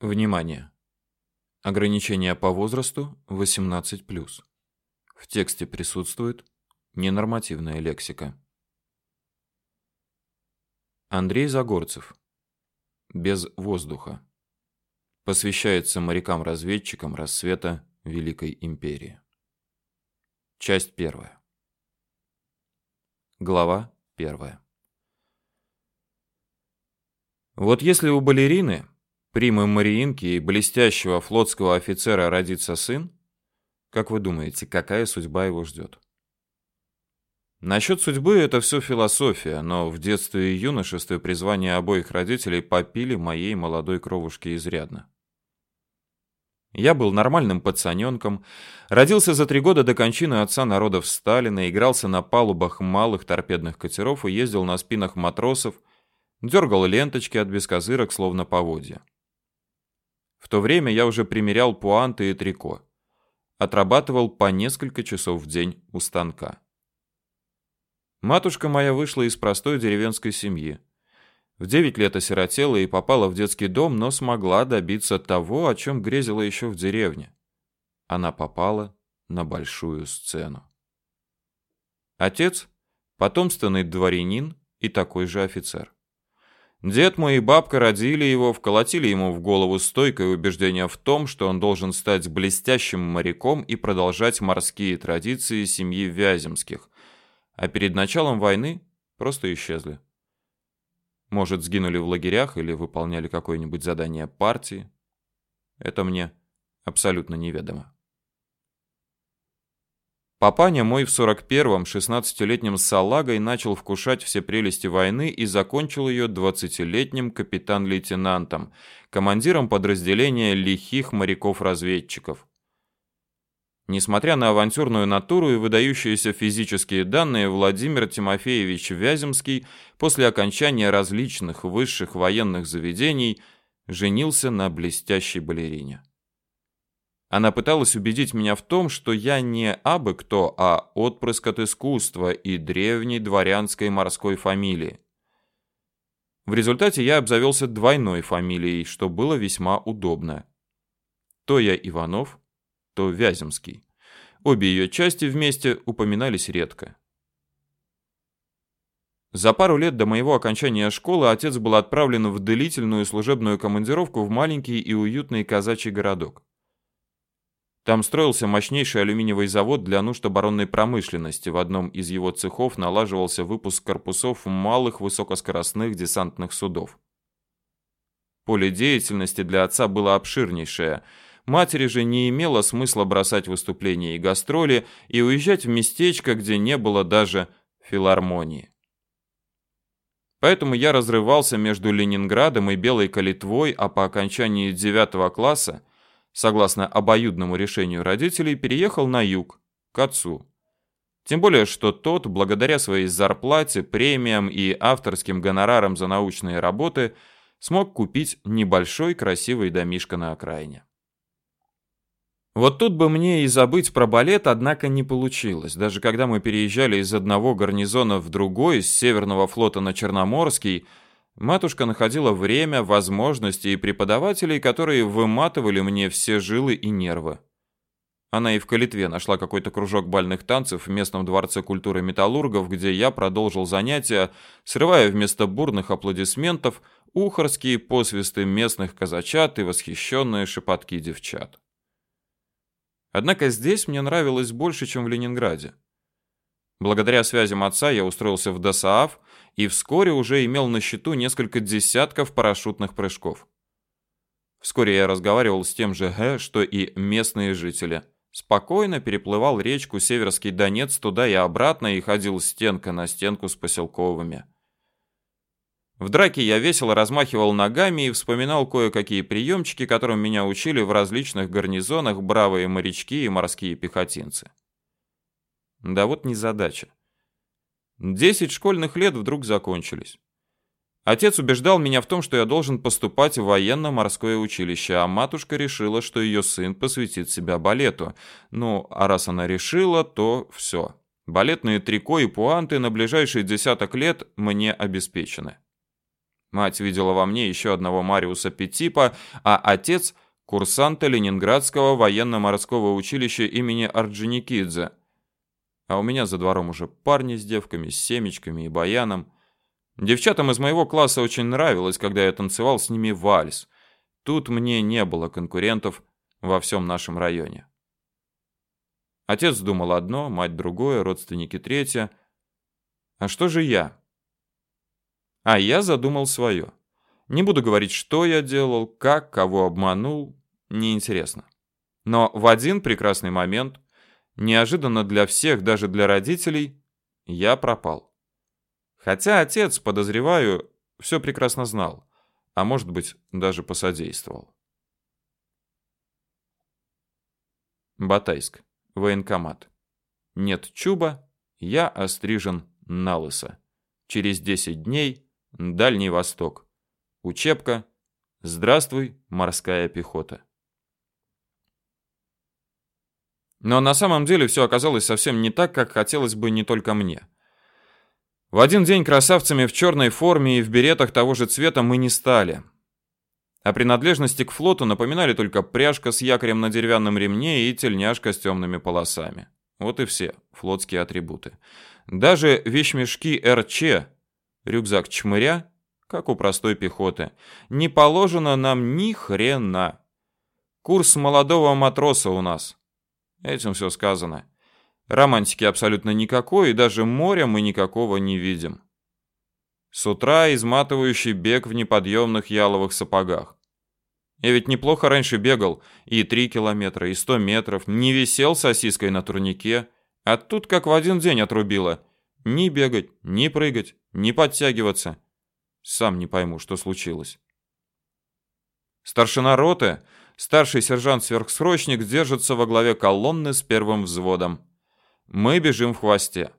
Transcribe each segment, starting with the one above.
Внимание! Ограничение по возрасту 18+. В тексте присутствует ненормативная лексика. Андрей Загорцев. Без воздуха. Посвящается морякам-разведчикам рассвета Великой Империи. Часть первая. Глава первая. Вот если у балерины примы Мариинки и блестящего флотского офицера родится сын, как вы думаете, какая судьба его ждет? Насчет судьбы это все философия, но в детстве и юношестве призвания обоих родителей попили моей молодой кровушки изрядно. Я был нормальным пацаненком, родился за три года до кончины отца народов Сталина, игрался на палубах малых торпедных катеров и ездил на спинах матросов, дергал ленточки от бескозырок, словно поводья. В то время я уже примерял пуанты и трико. Отрабатывал по несколько часов в день у станка. Матушка моя вышла из простой деревенской семьи. В 9 лет осиротела и попала в детский дом, но смогла добиться того, о чем грезила еще в деревне. Она попала на большую сцену. Отец – потомственный дворянин и такой же офицер. Дед мой и бабка родили его, вколотили ему в голову стойкое убеждение в том, что он должен стать блестящим моряком и продолжать морские традиции семьи Вяземских, а перед началом войны просто исчезли. Может, сгинули в лагерях или выполняли какое-нибудь задание партии. Это мне абсолютно неведомо. Папаня мой в 41-м 16-летнем салагой начал вкушать все прелести войны и закончил ее 20-летним капитан-лейтенантом, командиром подразделения лихих моряков-разведчиков. Несмотря на авантюрную натуру и выдающиеся физические данные, Владимир Тимофеевич Вяземский после окончания различных высших военных заведений женился на блестящей балерине. Она пыталась убедить меня в том, что я не абы кто, а отпрыск от искусства и древней дворянской морской фамилии. В результате я обзавелся двойной фамилией, что было весьма удобно. То я Иванов, то Вяземский. Обе ее части вместе упоминались редко. За пару лет до моего окончания школы отец был отправлен в длительную служебную командировку в маленький и уютный казачий городок. Там строился мощнейший алюминиевый завод для нужд оборонной промышленности. В одном из его цехов налаживался выпуск корпусов малых высокоскоростных десантных судов. Поле деятельности для отца было обширнейшее. Матери же не имело смысла бросать выступления и гастроли и уезжать в местечко, где не было даже филармонии. Поэтому я разрывался между Ленинградом и Белой Калитвой, а по окончании девятого класса согласно обоюдному решению родителей, переехал на юг, к отцу. Тем более, что тот, благодаря своей зарплате, премиям и авторским гонорарам за научные работы, смог купить небольшой красивый домишко на окраине. Вот тут бы мне и забыть про балет, однако не получилось. Даже когда мы переезжали из одного гарнизона в другой, с Северного флота на Черноморский, Матушка находила время, возможности и преподавателей, которые выматывали мне все жилы и нервы. Она и в Калитве нашла какой-то кружок бальных танцев в местном дворце культуры металлургов, где я продолжил занятия, срывая вместо бурных аплодисментов ухорские посвисты местных казачат и восхищенные шепотки девчат. Однако здесь мне нравилось больше, чем в Ленинграде. Благодаря связям отца я устроился в ДОСААФ и вскоре уже имел на счету несколько десятков парашютных прыжков. Вскоре я разговаривал с тем же Г, что и местные жители. Спокойно переплывал речку Северский Донец туда и обратно и ходил стенка на стенку с поселковыми. В драке я весело размахивал ногами и вспоминал кое-какие приемчики, которым меня учили в различных гарнизонах бравые морячки и морские пехотинцы. Да вот незадача. Десять школьных лет вдруг закончились. Отец убеждал меня в том, что я должен поступать в военно-морское училище, а матушка решила, что ее сын посвятит себя балету. Ну, а раз она решила, то все. Балетные трико и пуанты на ближайшие десяток лет мне обеспечены. Мать видела во мне еще одного Мариуса Петипа, а отец — курсанта Ленинградского военно-морского училища имени Орджоникидзе. А у меня за двором уже парни с девками, с семечками и баяном. Девчатам из моего класса очень нравилось, когда я танцевал с ними вальс. Тут мне не было конкурентов во всем нашем районе. Отец думал одно, мать другое, родственники третье. А что же я? А я задумал свое. Не буду говорить, что я делал, как, кого обманул, неинтересно. Но в один прекрасный момент, неожиданно для всех, даже для родителей, я пропал. Хотя отец, подозреваю, все прекрасно знал, а может быть, даже посодействовал. Батайск. Военкомат. Нет чуба, я острижен на лысо. Через 10 дней Дальний Восток. Учебка. Здравствуй, морская пехота. Но на самом деле все оказалось совсем не так, как хотелось бы не только мне. В один день красавцами в черной форме и в беретах того же цвета мы не стали. О принадлежности к флоту напоминали только пряжка с якорем на деревянном ремне и тельняшка с темными полосами. Вот и все флотские атрибуты. Даже вещмешки РЧ рюкзак чмыря, как у простой пехоты. Не положено нам ни хрена. Курс молодого матроса у нас. Этим все сказано. Романтики абсолютно никакой, и даже моря мы никакого не видим. С утра изматывающий бег в неподъемных яловых сапогах. Я ведь неплохо раньше бегал, и три километра, и сто метров, не висел сосиской на турнике, а тут как в один день отрубило. Ни бегать, ни прыгать, ни подтягиваться. Сам не пойму, что случилось. Старшина роты, старший сержант-сверхсрочник, держится во главе колонны с первым взводом. Мы бежим в хвосте.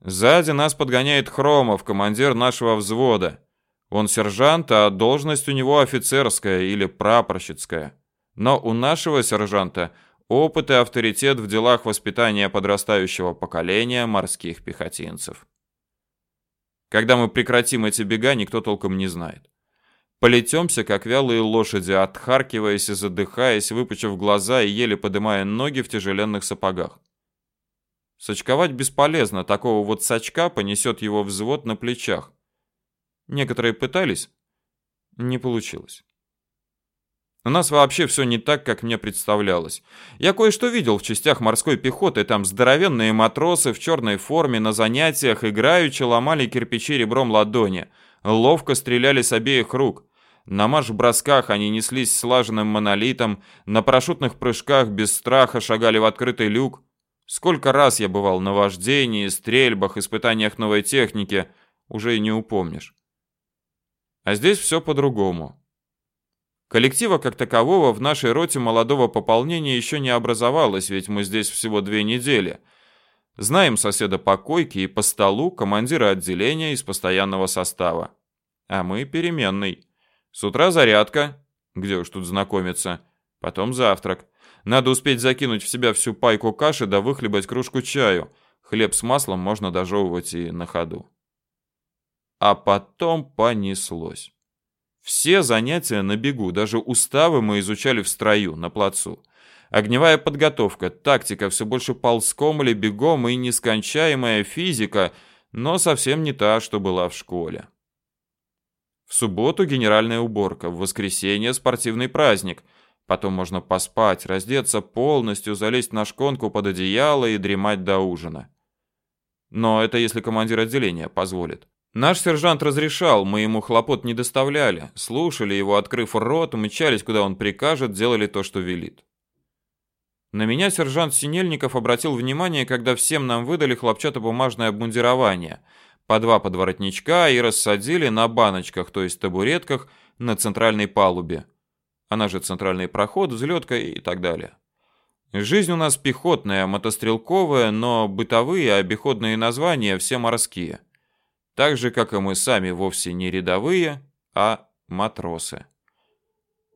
Сзади нас подгоняет Хромов, командир нашего взвода. Он сержант, а должность у него офицерская или прапорщицкая. Но у нашего сержанта опыт и авторитет в делах воспитания подрастающего поколения морских пехотинцев. Когда мы прекратим эти бега, никто толком не знает. Полетемся, как вялые лошади, отхаркиваясь и задыхаясь, выпучив глаза и еле поднимая ноги в тяжеленных сапогах. Сачковать бесполезно, такого вот сачка понесет его взвод на плечах. Некоторые пытались, не получилось. У нас вообще все не так, как мне представлялось. Я кое-что видел в частях морской пехоты, там здоровенные матросы в черной форме на занятиях играючи ломали кирпичи ребром ладони, ловко стреляли с обеих рук. На марш-бросках они неслись слаженным монолитом, на парашютных прыжках без страха шагали в открытый люк. Сколько раз я бывал на вождении, стрельбах, испытаниях новой техники, уже и не упомнишь. А здесь все по-другому. Коллектива как такового в нашей роте молодого пополнения еще не образовалось, ведь мы здесь всего две недели. Знаем соседа по койке и по столу командира отделения из постоянного состава. А мы переменный. С утра зарядка, где уж тут знакомиться, потом завтрак. Надо успеть закинуть в себя всю пайку каши да выхлебать кружку чаю. Хлеб с маслом можно дожевывать и на ходу. А потом понеслось. Все занятия на бегу, даже уставы мы изучали в строю, на плацу. Огневая подготовка, тактика, все больше ползком или бегом и нескончаемая физика, но совсем не та, что была в школе. В субботу генеральная уборка, в воскресенье спортивный праздник. Потом можно поспать, раздеться полностью, залезть на шконку под одеяло и дремать до ужина. Но это если командир отделения позволит. Наш сержант разрешал, мы ему хлопот не доставляли, слушали его, открыв рот, мчались, куда он прикажет, делали то, что велит. На меня сержант Синельников обратил внимание, когда всем нам выдали хлопчатобумажное обмундирование, по два подворотничка и рассадили на баночках, то есть табуретках, на центральной палубе. Она же центральный проход, взлетка и так далее. Жизнь у нас пехотная, мотострелковая, но бытовые, обиходные названия все морские так же, как и мы сами вовсе не рядовые, а матросы.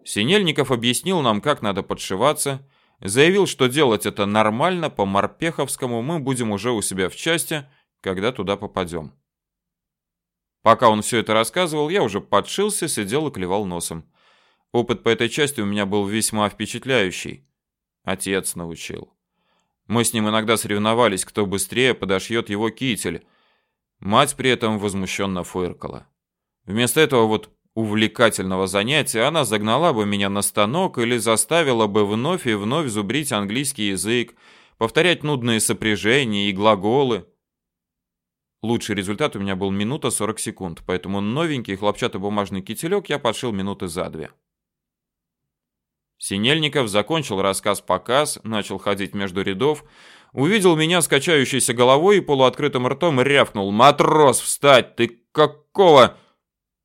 Синельников объяснил нам, как надо подшиваться, заявил, что делать это нормально, по Морпеховскому мы будем уже у себя в части, когда туда попадем. Пока он все это рассказывал, я уже подшился, сидел и клевал носом. Опыт по этой части у меня был весьма впечатляющий. Отец научил. Мы с ним иногда соревновались, кто быстрее подошьет его китель. Мать при этом возмущенно фыркала. Вместо этого вот увлекательного занятия она загнала бы меня на станок или заставила бы вновь и вновь зубрить английский язык, повторять нудные сопряжения и глаголы. Лучший результат у меня был минута 40 секунд, поэтому новенький хлопчатобумажный кителек я подшил минуты за две. Синельников закончил рассказ-показ, начал ходить между рядов, увидел меня с головой и полуоткрытым ртом рявкнул «Матрос, встать! Ты какого?»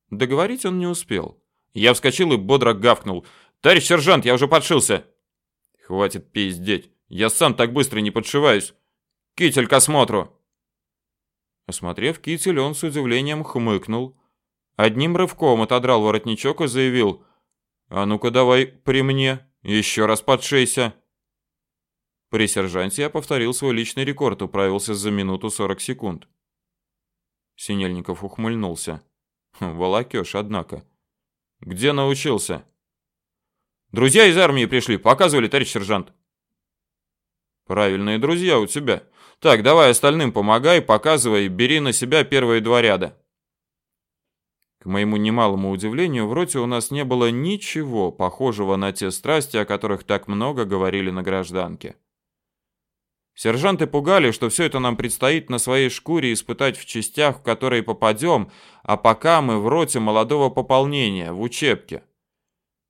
Договорить он не успел. Я вскочил и бодро гавкнул «Товарищ сержант, я уже подшился!» «Хватит пиздеть, я сам так быстро не подшиваюсь! Китель к осмотру!» Осмотрев китель, он с удивлением хмыкнул. Одним рывком отодрал воротничок и заявил «А ну-ка давай при мне, еще раз подшейся». При сержанте я повторил свой личный рекорд, управился за минуту 40 секунд. Синельников ухмыльнулся. Хм, волокёшь, однако. Где научился? Друзья из армии пришли, показывали, товарищ сержант. Правильные друзья у тебя. Так, давай остальным помогай, показывай, бери на себя первые два ряда. К моему немалому удивлению, в роте у нас не было ничего похожего на те страсти, о которых так много говорили на гражданке. Сержанты пугали, что все это нам предстоит на своей шкуре испытать в частях, в которые попадем, а пока мы в роте молодого пополнения, в учебке.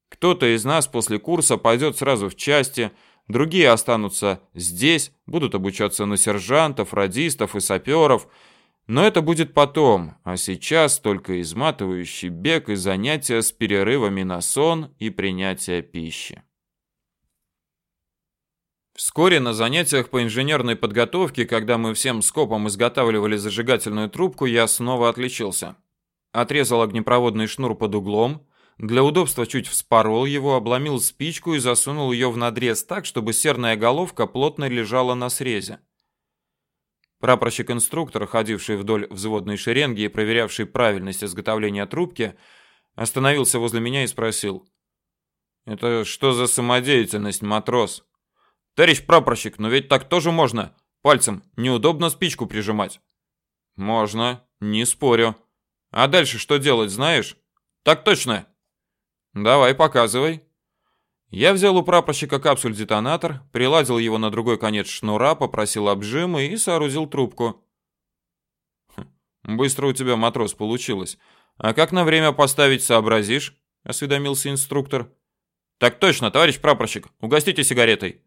Кто-то из нас после курса пойдет сразу в части, Другие останутся здесь, будут обучаться на сержантов, радистов и саперов. Но это будет потом, а сейчас только изматывающий бег и занятия с перерывами на сон и принятие пищи. Вскоре на занятиях по инженерной подготовке, когда мы всем скопом изготавливали зажигательную трубку, я снова отличился. Отрезал огнепроводный шнур под углом, для удобства чуть вспорол его, обломил спичку и засунул ее в надрез так, чтобы серная головка плотно лежала на срезе. Прапорщик-инструктор, ходивший вдоль взводной шеренги и проверявший правильность изготовления трубки, остановился возле меня и спросил. «Это что за самодеятельность, матрос?» «Товарищ прапорщик, но ведь так тоже можно. Пальцем неудобно спичку прижимать». «Можно, не спорю. А дальше что делать, знаешь?» «Так точно. Давай, показывай. Я взял у прапорщика капсуль-детонатор, приладил его на другой конец шнура, попросил обжимы и соорудил трубку. Хм, быстро у тебя, матрос, получилось. А как на время поставить, сообразишь? осведомился инструктор. Так точно, товарищ прапорщик, угостите сигаретой.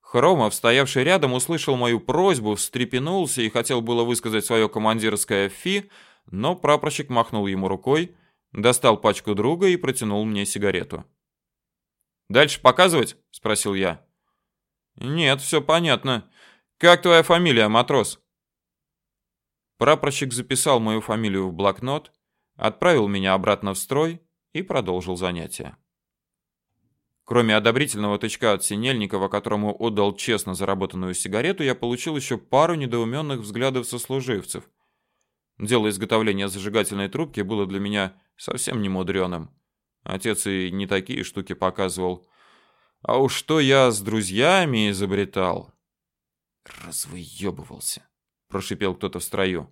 Хромов, стоявший рядом, услышал мою просьбу, встрепенулся и хотел было высказать свое командирское фи, но прапорщик махнул ему рукой достал пачку друга и протянул мне сигарету. «Дальше показывать?» – спросил я. «Нет, все понятно. Как твоя фамилия, матрос?» Прапорщик записал мою фамилию в блокнот, отправил меня обратно в строй и продолжил занятия. Кроме одобрительного тычка от Синельникова, которому отдал честно заработанную сигарету, я получил еще пару недоуменных взглядов сослуживцев. Дело изготовления зажигательной трубки было для меня совсем не мудреным. Отец и не такие штуки показывал. А уж что я с друзьями изобретал. Развыебывался, прошипел кто-то в строю.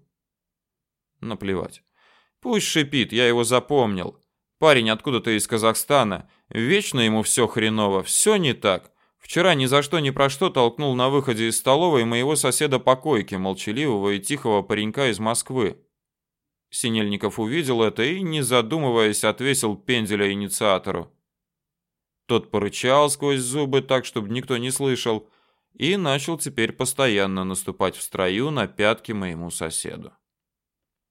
Наплевать. Пусть шипит, я его запомнил. Парень откуда-то из Казахстана. Вечно ему все хреново, все не так. Вчера ни за что ни про что толкнул на выходе из столовой моего соседа по койке, молчаливого и тихого паренька из Москвы. Синельников увидел это и, не задумываясь, отвесил пенделя инициатору. Тот порычал сквозь зубы так, чтобы никто не слышал, и начал теперь постоянно наступать в строю на пятки моему соседу.